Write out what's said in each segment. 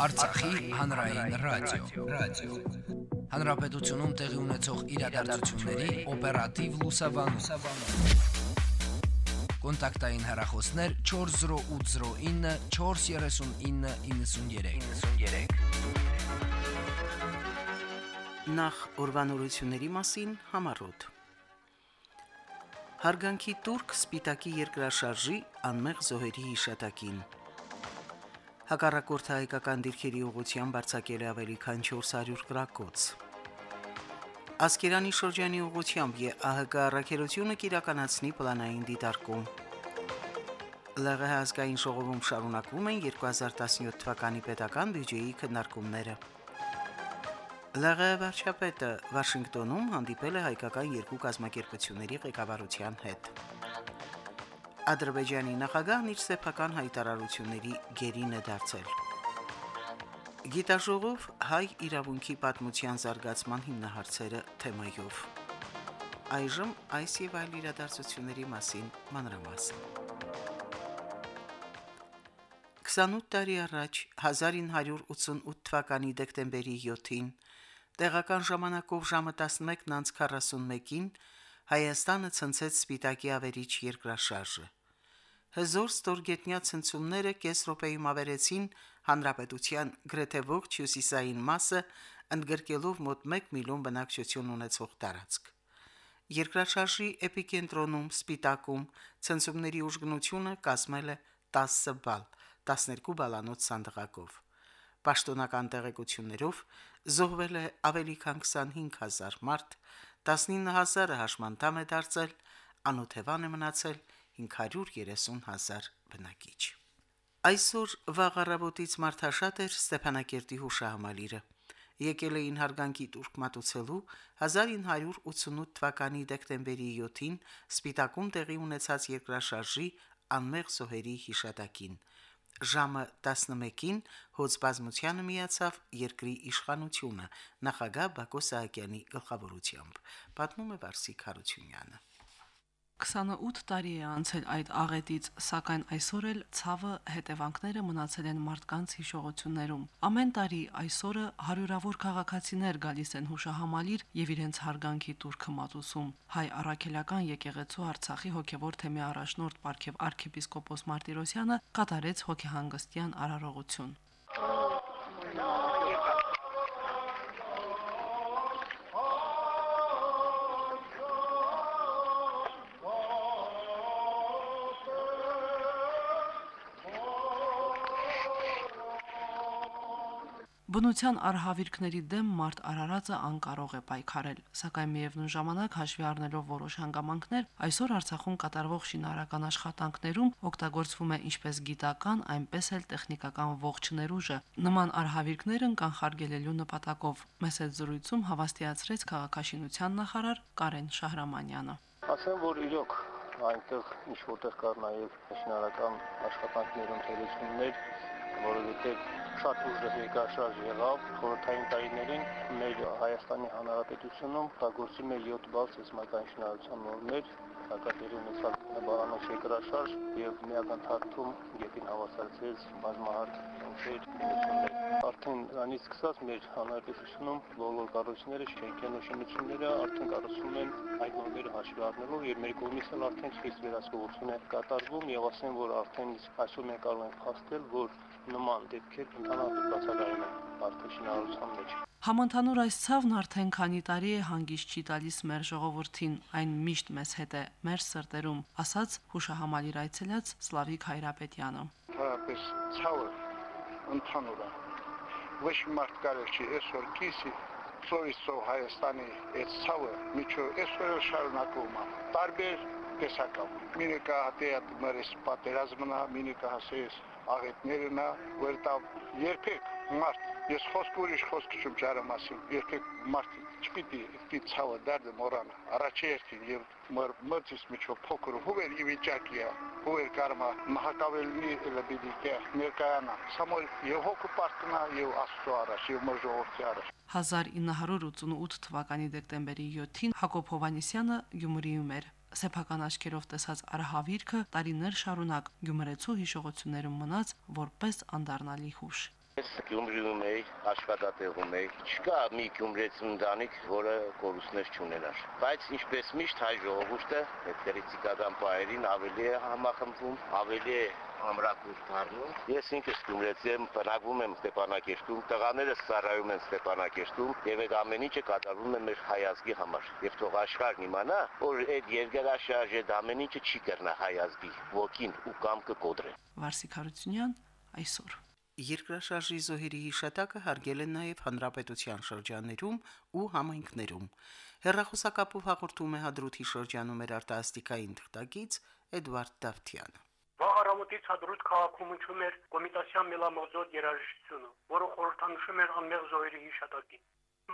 Արցախի հանրային ռադիո, ռադիո։ Հանրապետությունում տեղի ունեցող իրադարձությունների օպերատիվ լուսաբանում։ Կոնտակտային հեռախոսներ 40809 43993։ Նախ ուրվանորությունների մասին համարոտ։ Հարգանքի турք սպիտակի երկրաշարժի անմեղ զոհերի հիշատակին։ Հակառակորդը հայկական դիրքերի ուղղությամբ արձակել է ավելի քան 400 գրակոց։ Ասկերանի շրջանի ուղղությամբ ԵԱՀԿ առաքելությունը կիրականացնի պլանային դիտարկում։ ԼՂՀ ազգային ժողովում շարունակվում են 2017 թվականի պետական բյուջեի քննարկումները։ ԼՂՀ վարչապետը Վաշինգտոնում հանդիպել է հայկական երկու կազմակերպությունների ղեկավարության հետ։ Ադրբեջանի նախագահն իր սեփական հայտարարությունների գերին է դարձել։ Գիտաժողով հայ իրավունքի պատմության զարգացման հիմնահարցերը թեմայով։ Այժմ այս եւ այլ իրադարձությունների մասին մանրամասն։ 28 տարի առաջ 1988 թվականի դեկտեմբերի 7-ին տեղական ժամանակով ժամը 11:41-ին Հայաստանը ցնցեց Սպիտակի ավերիչ երկրաշարժը։ Հզոր ստորգետնյա ցնցումները կես րոպեում ավերեցին հանրապետության գրեթե ողջ հյուսիսային մասը, ընդգրկելով մոտ 1 միլիոն բնակչություն ունեցող տարածք։ Երկրաշարժի էպիկենտրոնում Սպիտակում ցնցումների ուժգնությունը կազմել է 10 բալ, 12 բալանոց սանդղակով։ Պաշտոնական տեղեկություններով զոհվել է ավելի քան 25000 մարդ, 19000-ը հաշմանդամ է դարձել, անօթևան է մնացել 530000 բնակիչ։ Այսօր վաղ առավոտից մարդաշատ էր Ստեփանակերտի հուշահամալիրը եկել էին հարգանքի турք մատուցելու 1988 թվականի դեկտեմբերի 7-ին Սպիտակում տեղի ունեցած երկրաշարժի անմեղ զոհերի հիշատակին։ Ժամը 11-ին հոծբազմությանը միացավ երկրի իշխանությունը նախագահ Բակո Սահակյանի գլխավորությամբ։ Պատմում է Վարսիկ Հարությունյանը։ 28 տարի է անցել այդ աղետից, սակայն այսօր էլ ցավը հետևանքները մնացել են մարդկանց հիշողություններում։ Ամեն տարի այսօրը հարյուրավոր քաղաքացիներ գալիս են հուշահամալիր եւ իրենց հարգանքի տուրքը մատուցում։ Հայ առաքելական եկեղեցու Արցախի հոգևոր թեմի առաջնորդ Պարքև arczepiskopos Մարտիրոսյանը կատարեց հոգեհանգստյան արարողություն։ Բնության արհավիրքների դեմ մարդ Արարածը անկարող է պայքարել, սակայն միևնույն ժամանակ հաշվի առնելով որոշ հանգամանքներ, այսօր Արցախում կատարվող շինարարական աշխատանքներում օգտագործվում է ինչպես գիտական, այնպես էլ տեխնիկական ողջ ներուժը։ Նման արհավիրքներն կանխարգելելու նպատակով մեծ զրույցում հավաստիացրեց քաղաքաշինության նախարար Կարեն Շահրամանյանը։ Ասեմ, որ իրոք այնտեղ ինչ որտեղ կար նաև շինարարական աշխատանքներում թերություններ, որովհետև շատ ուժ երկրաշարժ եղավ խորհրդային տարիներին մեր Հայաստանի Հանրապետությունում տագործում է 7 բալ սեզմական շինարարության նորմեր հակատերի ունեցած բանանոց երկրաշարժ եւ միակնթարթում գետին հավասարեցրեց բազմահարկ ծեր շինություններ։ Արդեն դրանից սկսած մեր հանրապետությունում բոլոր կառույցները, շենքերն ու շինությունները արդեն կառուցվում են այդ նորմերը հաշվի առնելով եւ մեր կողմից էլ արդեն խիստ վերահսկողություն է կատարվում եւ ասեմ, որ արդեն այսօր մենք կարող ենք փաստել, որ նման դեպքեր ընդհանրապես բացակայում են արդեն շինարարության մեջ։ Համընդհանուր այս ցավն արդեն քանի տարի է հանգիստ չի տալիս մեր ժողովրդին, այն միշտ մեզ հետ է, մեր սրտերում, ասաց հուշահամալիր այցելած Սլավիկ Հայրապետյանը։ Հարաբես ցավը ընդհանուր է։ Ոչ մարդ կարող չի այսօր կիսի ծորիսով Հայաստանի այդ ցավը միջո այսօր շարունակվում է։ Տարբեր տեսակով։ Մինիկա հատեատ մերես պատերազմնա, մինիկա հասես աղետներնա, որտավ երբեք մարդ ես խոսք ուրիշ խոսք չեմ ճարը մասին երբեք մարդ չպիտի պիտի ցավը դարձը մորանա առաջերտին եւ մր մծիս միջով փոքր հուվեր ի վիճակի է հուվեր կարմա մահակավելնի լեբիդի կե ներկայանա սամոլ եւ հոգու պարտնա եւ աստծո առաջ եւ մոր ժողովրդի առաջ 1988 թվականի դեկտեմբերի 7-ին Հակոբ Հովանիսյանը Գյումրիում էր սեփական աչքերով տեսած արհավիրքը տարիներ շարունակ Գյումրեցու հիշողություններում մնաց որպես անդառնալի հուշ։ Ես Գյումրիում էի, աշխատատեղում էի։ Չկա մի Գյումրեցի ընտանիք, որը կորուստներ չունենար։ Բայց ինչպես միշտ հայ ժողովուրդը այդ քրիստիկական պայերին ավելի է համախմբվում, ավելի է ամրակուրդ դառնում։ Ես ինքս Գյումրեցի եմ, բնակվում եմ Ստեփանակերտում, տղաներս ծառայում են Ստեփանակերտում, եւ այդ ամեն ինչը կատարվում է մեր հայազգի համար։ Եվ թող աշխարհն իմանա, որ այդ երկրաշարժ այդ ամեն ինչը չի կրնա հայազգի ոգին ու կամքը կոդրել։ Վարսիկ Հարությունյան այսօր Երկրաշարժի զոհերի հիշատակը հարգել են նաև հանրապետության շրջաններում ու համայնքներում։ Հերրախոսակապով հաղորդում է Հադրութի շրջանում մեր արտասթիկային թղթակից Էդվարդ Դավթյանը։ Վաղարամուտից հադրուտ քաղաքում ընչում էր կոմիտասյան մելամոզոտ երաժշտությունը, որը խորհրդանշում էր անմեղ զոհերի հիշատակին։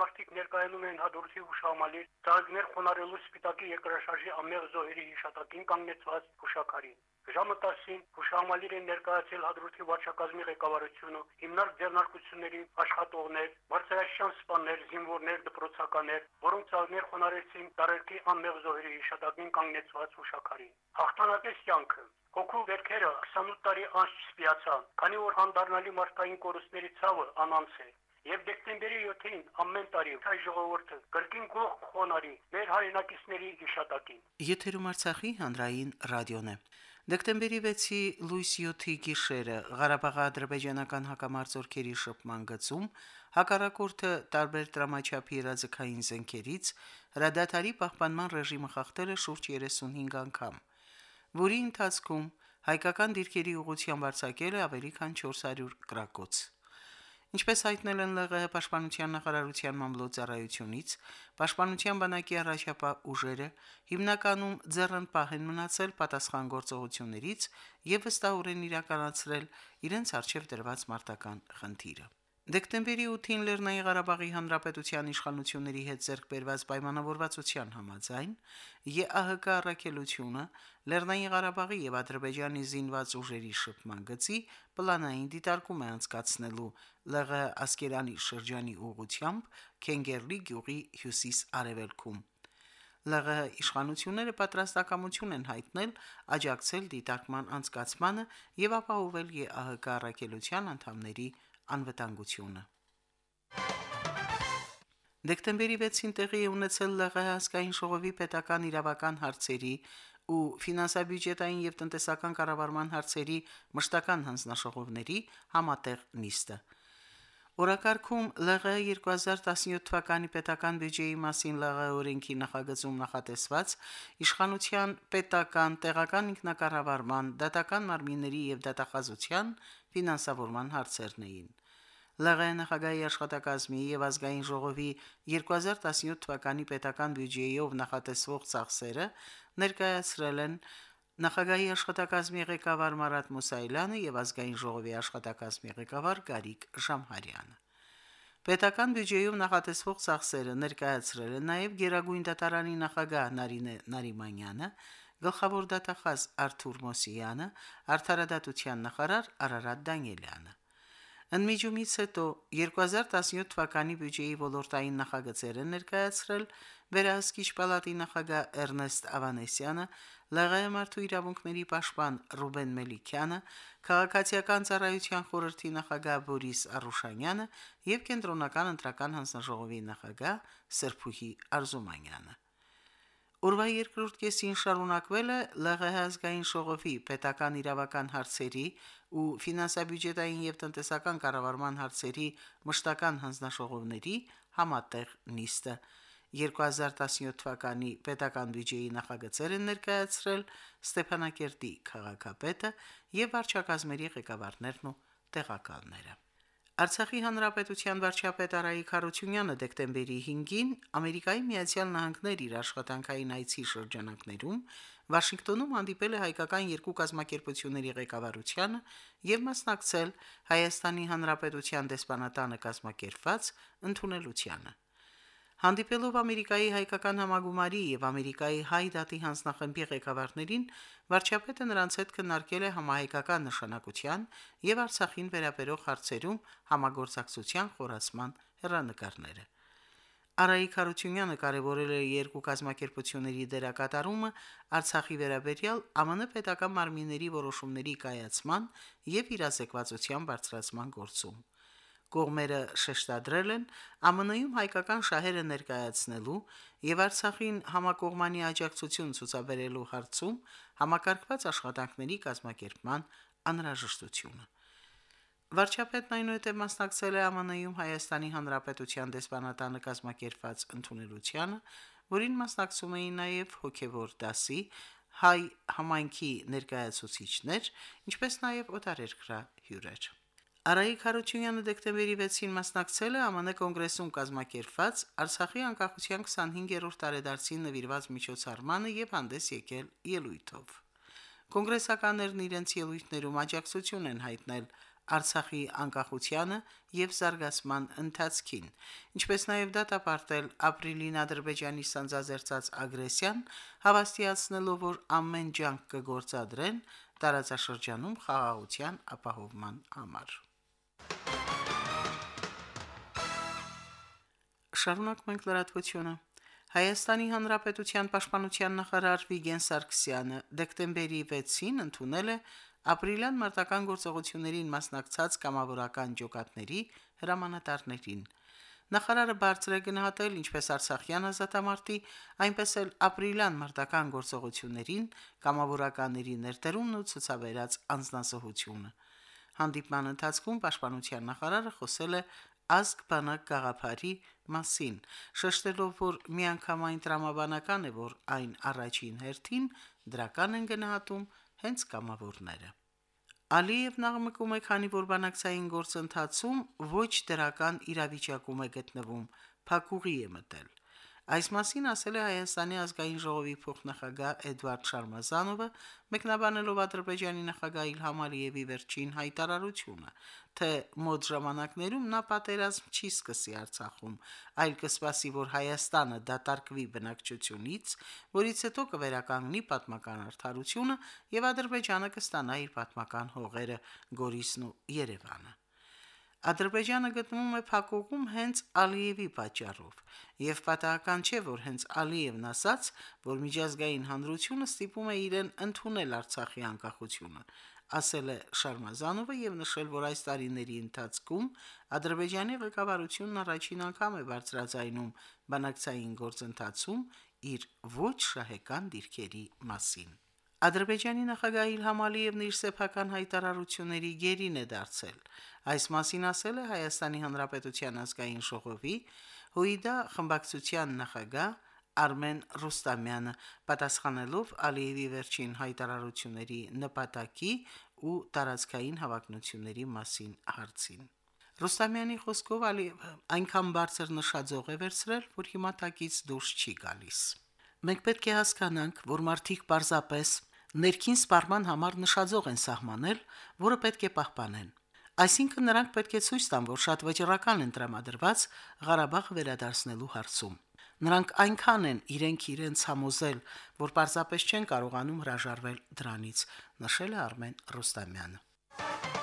Մարդիկ ներկայանում են հադրութի հուշամալիր, ծաղիկներ խոնարելու սպիտակի երկրաշարժի անմեղ զոհերի հիշատակին կանգնեցված հուշակարին։ Ժամը 10-ին հուշամալիր են ներկայացել հադրութի վարչակազմի ղեկավարությունը, հիմնարկ ձեռնարկությունների աշխատողներ, բարձրաշյան սպաներ, զինվորներ, դպրոցականներ, որոնք ծաղիկներ խոնարեցին տարերքի անմեղ զոհերի հիշատակին կանգնեցված հուշակարին։ Հաղթանակես կյանքը Հոգու վերքերը 28 տարի անց չսպիացան, քանի որ հանդառնալի մարդկային կորուստների ցավը անանց է։ Եվ դեկտեմբերի 7-ին ամեն տարի հայ ժողովուրդը կրկին գող խոնարի մեր հայրենակիցների հիշատակին։ Եթերում Արցախի հանրային ռադիոն է։ Դեկտեմբերի 6-ի լույս 7-ի գիշերը Ղարաբաղի ադրբեջանական հակամարտությունների շփման գծում հակառակորդը տարբեր դրամաչափի իրազեկային զենքերից հրադադարի պահպանման ռեժիմը խախտել է շուրջ 35 անգամ, որի ընթացքում հայկական դիրքերի ուղղությամբ արձակել է ավելի քան 400 գրակոց։ Ինչպես հայտնել են ԼՂՀ պաշտպանության նախարարության մամլոյցարայությունից, պաշտպանության բանակի առաջապահ ուժերը հիմնականում ձեռնպահ են մնացել պատասխան գործողություններից եւ վստահորեն իրականացրել իրենց արժեվ դրված մարտական խնդիրը։ Դեկտեմբերի 8-ին Լեռնային Ղարաբաղի Հանրապետության իշխանությունների հետ ձեռք բերված պայմանավորվածության համաձայն ԵԱՀԿ առաքելությունը Լեռնային Ղարաբաղի եւ Ադրբեջանի զինված ուժերի շփման գծի պլանային դիտարկում է անցկացնելու ԼՂ Ասկերանի շրջանի ուղությամբ Քենգերլի գյուղի հյուսիս-արևելքում։ ԼՂ իշխանությունները պատրաստակամություն են հայտնել աջակցել դիտարկման անցկացմանը եւ ապահովել ԵԱՀԿ առաքելության անդամների անվտանգությունը։ Դեկտեմբերի 6-ին տեղի է ունեցել ԼՂՀ հասկային ժողովի պետական իրավական հարցերի ու ֆինանսա-բյուջետային եւ տնտեսական կառավարման հարցերի մշտական հանձնաժողովների համատեղ նիստը։ Օրակարգում ԼՂՀ 2017 թվականի պետական բյուջեի մասին ԼՂՀ օրենքի նախագծում նախատեսված իշխանության պետական տեղական ինքնակառավարման, դատական մարմինների եւ դատախազության ֆինանսավորման հարցերն էին։ ԼՂ նախագահի աշխատակազմի եւ ազգային ժողովի 2017 թվականի պետական բյուջեյով նախատեսվող ծախսերը ներկայացրել են նախագահի աշխատակազմի ղեկավար Մարատ Մուսայելյանը եւ ազգային ժողովի աշխատակազմի ղեկավար Գարիկ Ժամհարյանը։ Պետական բյուջեյով նախատեսվող ծախսերը ներկայացրել են նաև Գերագույն դատարանի նախագահ Նարինե Նարիմանյանը, գլխավոր դատախազ Արթուր Մոսյանը, արդարադատության նախարար Արարատ Դանիելյանը։ Ընմիջումից հետո 2017 թվականի բյուջեի ոլորտային նախագծերը ներկայացրել Վերահսկիչ պալատի նախագահ Էրնեստ Ավանեսյանը, ԼՂՀ մարդու իրավունքների պաշտպան Ռուբեն Մելիքյանը, քաղաքացիական ծառայության խորհրդի նախագահ Բորիս Արուշանյանը եւ կենտրոնական ընտրական հանձնաժողովի նախագահ Սրփուհի Արզումանյանը։ Օրվա երկրորդ կեսին շարունակվել է ԼՂՀ ազգային ժողովի պետական իրավական հարցերի ու ֆինանսա-բյուջետային եւ տնտեսական կառավարման հարցերի մշտական հանձնաժողովների համատեղ նիստը 2017 թվականի պետական բյուջեի նախագծեր են ներկայացրել Ստեփանակերտի քաղաքապետը եւ վարչակազմերի ղեկավարներն ու տեղակալները։ Արցախի հանրապետության վարչապետ Արայիկ Խարությունյանը դեկտեմբերի 5-ին Ամերիկայի Միացյալ Նահանգներ իր աշխատանքային այցի շրջանակներում Վաշինգտոնում հանդիպել է հայկական երկու կազմակերպությունների ղեկավարությանը եւ մասնակցել Հայաստանի Հանրապետության դեսպանատանը կազմակերպված ընդունելությանը։ Հանդիպելով Ամերիկայի հայկական համագումարի եւ Ամերիկայի հայ դատի հանձնախմբի ղեկավարներին, վարչապետը նրանց հետ քննարկել է համահայկական նշանակության եւ Արցախին վերաբերող հարցերում համագործակցության խորացման հերանեկարները։ Արայիկ Խարությունյանը կարևորել է երկու կազմակերպությունների դերակատարումը Արցախի վերաբերյալ ԱՄՆ պետական մարմինների որոշումների կայացման եւ իրազեկվածության բարձրացման գործում։ Կողմերը շեշտադրել են ԱՄՆ-ում հայկական շահերը ներկայացնելու եւ Արցախին համակողմանի աջակցություն ցուցաբերելու հարցում համակարգված աշխատանքների կազմակերպման անհրաժեշտությունը։ Վարչապետն այնուհետև մասնակցել է ԱՄՆ-ում Հայաստանի Հանրապետության դեսպանատանը կազմակերպված ընդունելությանը, որին մասնակցում էին նաև հոգևոր դասի հայ համայնքի ներկայացուցիչներ, ինչպես նաև օտարերկրյա հյուրեր։ Արայիկ Հարությունյանը դեկտեմբերի 6-ին մասնակցել է ԱՄՆ կոնգրեսում կազմակերպված Արցախի անկախության 25-րդ տարեդարձին նվիրված միջոցառմանը եւ հանդես եկել ելույթով։ Կոնգրեսականներն իրենց ելույթներում աջակցություն են հայտնել Արցախի անկախությանը եւ զարգացման ընթացքին, ինչպես նաեւ դատապարտել ապրիլին Ադրբեջանի սանձազերծած ագրեսիան, հավաստիացնելով, որ ամեն ջանք կգործադրեն տարածաշրջանում խաղաղության ապահովման համար։ Շարունակում ենք լրատվությունը։ Հայաստանի Հանրապետության Պաշտպանության նախարար Վիգեն Սարգսյանը դեկտեմբերի 6-ին ընդունել է ապրիլյան մարտական գործողություններին մասնակցած կամավորական ջոկատների հրամանատարներին։ Նախարարը բարձր է գնահատել ինչպես Արցախյան ազատամարտի, այնպես էլ ապրիլյան մարտական գործողություններին կամավորականների ներդրումն ու ցուցաբերած անznասահությունը։ Հանդիպման ընթացքում Պաշտպանության նախարարը խոսել է ազգ բանակ գաղափարի մասին, շեշտելով, որ միանգամայն տրամաբանական է, որ այն առաջին հերթին դրական են գնահատում հենց կամավորները։ Ալիևն աղմկում է, քանի որ բանակցային գործընթացում ոչ դրական իրավիճակում է գտնվում, փակուղի է մտել։ Այս մասին ասել է Հայաստանի ազգային ժողովի փոխնախագահ Էդվարդ Շարմազանովը, մեկնաբանելով Ադրբեջանի նախագահ Իլհամ Ալիևի վերջին հայտարարությունը, թե մոտ ժամանակներում նա պատերազմ չի սկսի Արցախում, այլ կսպասի, որ Հայաստանը դատարկվի բնակչությունից, որից հետո կվերականգնի պատմական արդարությունը եւ Ադրբեջանը կստանա իր պատմական հողերը Գորիսն ու Երևանը։ Ադրբեջանը գտնվում է փակուղում հենց Ալիևի պատճառով, եւ պատահական չէ, որ հենց Ալիևն ասաց, որ միջազգային հանրությունը ստիպում է իրեն ընդունել Արցախի անկախությունը, ասել է Շարմազանովը եւ նշել, որ այս տարիների ընթացքում Ադրբեջանի ղեկավարությունն առաջին անգամ է բարձրաձայնում բանակցային գործընթացում իր ոչ շահեկան դիրքերի մասին։ Ադրբեջանի նախագահ Իլհամ Ալիևն իր սեփական հայտարարությունների գերին է դարձել։ Այս մասին ասել է Հայաստանի Հանրապետության ազգային ժողովի հույդա խմբակցության նախագահ Արմեն Ռուստամյանը, պատասխանելով Ալիևի վերջին հայտարարությունների նպատակի ու տարածքային հավակնությունների մասին հարցին։ Ռուստամյանի խոսքով Ալիևը այնքան բարձր նշաձող է վերցրել, որ հիմա տակից դուրս չի գալիս։ Մենք պետք է հասկանանք, որ մարդիկ պարզապես ներքին սպառման համար նշաձող են սահմանել, որը պետք է պահպանեն։ Այսինքն նրանք պետք է ցույց տան, որ շատ վճռական են տրամադրված Ղարաբաղը վերադարձնելու հարցում։ Նրանք այնքան են իրենք իրենց համոզել, որ պարզապես չեն կարողանում հրաժարվել դրանից, նշել է Արմեն Ռուստամյանը։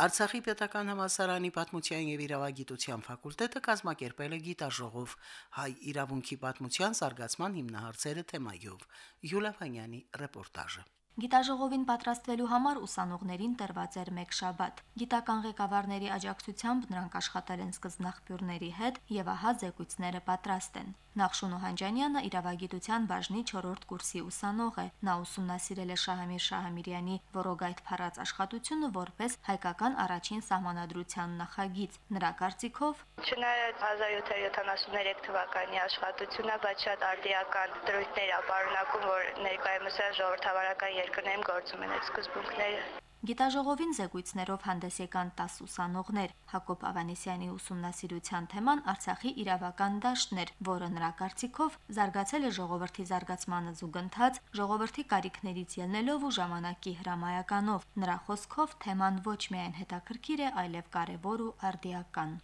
Արցախի պետական համալսարանի պատմության եւ իրավագիտության ֆակուլտետը կազմակերպել է գիտաժողով հայ իրավունքի պատմության զարգացման հիմնահարցերը թեմայով։ Յուլիա Վանյանի ռեպորտաժը։ Գիտաժողովին պատրաստվելու համար ուսանողներին տրված էր մեկ շաբաթ։ Գիտական ղեկավարների աջակցությամբ նրանք աշխատել են սկզբնաղբյուրների հետ եւ ահա զեկույցները պատրաստ են։ Նախշուն Օհանջանյանը իրավագիտության բաժնի 4-րդ կուրսի ուսանող է։ Նա ուսումնասիրել է Շահամիր Շահամիրյանի Որոգայթ փառած աշխատությունը որպես հայկական առաջին սահմանադրության նախագիծ։ Նրա կարծիքով Չնայած 1773 թվականի աշխատությունը, բայց շատ արդիական դրույթներ ապարունակում, որ ներկայումս ժողովրդավարական երկրներում գործում են այդ սկզբունքները։ Գիտաժողովին զեկույցներով հանդես եկան 10 ուսանողներ։ Հակոբ Ավանեսյանի ուսումնասիրության թեման Արցախի իրավական դաշտն էր, որը նրա կարծիքով զարգացել է ժողովրդի զարգացմանը զուգընթաց, ժողովրդի կարիքներից ելնելով ու ժամանակի հրամայականով։ Նրա խոսքով թեման ոչ միայն հետաքրքիր է, այլև կարևոր ու արդիական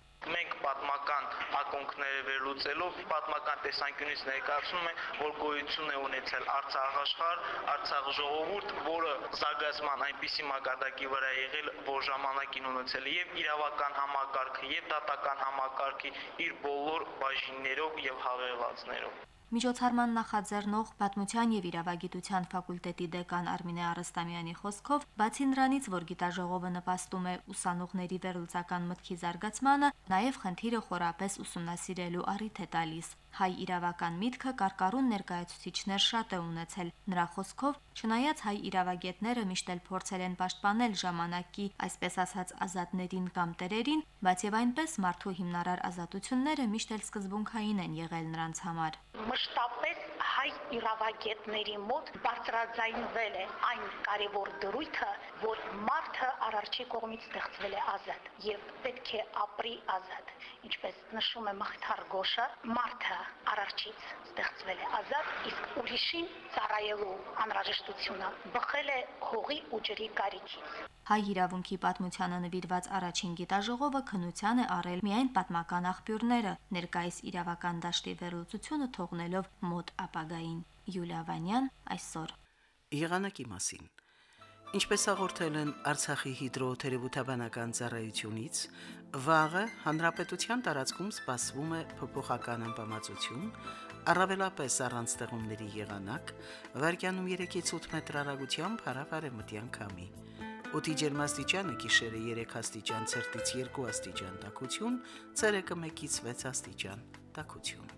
պատմական ակոնքները վերլուծելով պատմական տեսանկյունից ներկայացնում ենք, որ գոյություն է ունեցել Արցախ աշխարհ, Արցախ ժողովուրդ, որը զարգացման այնպիսի մակարդակի վրա եղել, որ ժամանակին ունեցել եւ իրավական համակարգը, եւ դատական համակարգի իր բոլոր բաժիններով եւ հավելվածներով։ Միջոցառման նախաձեռնող Պատմության եւ իրավագիտության ֆակուլտետի դեկան Արմինե Արստամյանի խոսքով, բացի նրանից, որ գիտաժողովը նպաստում է ուսանողների վերլուծական մտքի զարգացմանը, նաեւ խնդիրը խորապես ուսումնասիրելու առիթ է տալիս հայ իրավական միտքը կարկառուն ներկայացուցիչներ շատ է ունեցել։ Նրա խոսքով, չնայած հայ իրավագետները միշտ էլ փորձել են պաշտպանել ժամանակի, այսպես ասած, ազատներին կամ տերերին, բայց եւ այնպես մարդու հիմնարար ազատությունները միշտ էլ սկզբունքային են եղել նրանց համար։ Մշտապես հայ իրավագետների մոտ բարձրաձայնվել է այն կարևոր դրույթը, որ մարդը արարչի կողմից ստեղծվել է ազատ եւ պետք է ապրի ազատ ինչպես նշում է Մախթար Գոշը, մարդը արարչից ստեղծվել է ազատ, իսկ ուրիշին ծառայելու անհրաժեշտությունը բխել է հողի ու ջրի կարիքից։ Հայ իրավունքի պատմությանը նվիրված առաջին գիտաժողովը քնության է առել միայն պատմական աղբյուրները, ներկայիս իրավական դաշտի վերլուծությունը թողնելով մոտ ապագային։ Յուլիա Վանյան այսօր Եղանակի մասին Ինչպես հաղորդել են Արցախի հիդրոթերապևտաբանական ծառայությունից, վաղը հանրապետության տարածքում սպասվում է փոփոխական անբավարարություն, առավելապես առանց ստեղումների եղանակ, վարկյանում 3-ից 8 մետր հեռագությամբ հարավարեմտյան քամի։ Օդի ջերմաստիճանը գիշերը 3 աստիճան, ցերտից 2 աստիճան տաքություն, ցերեկը 1-ից 6 աստիճան տաքություն։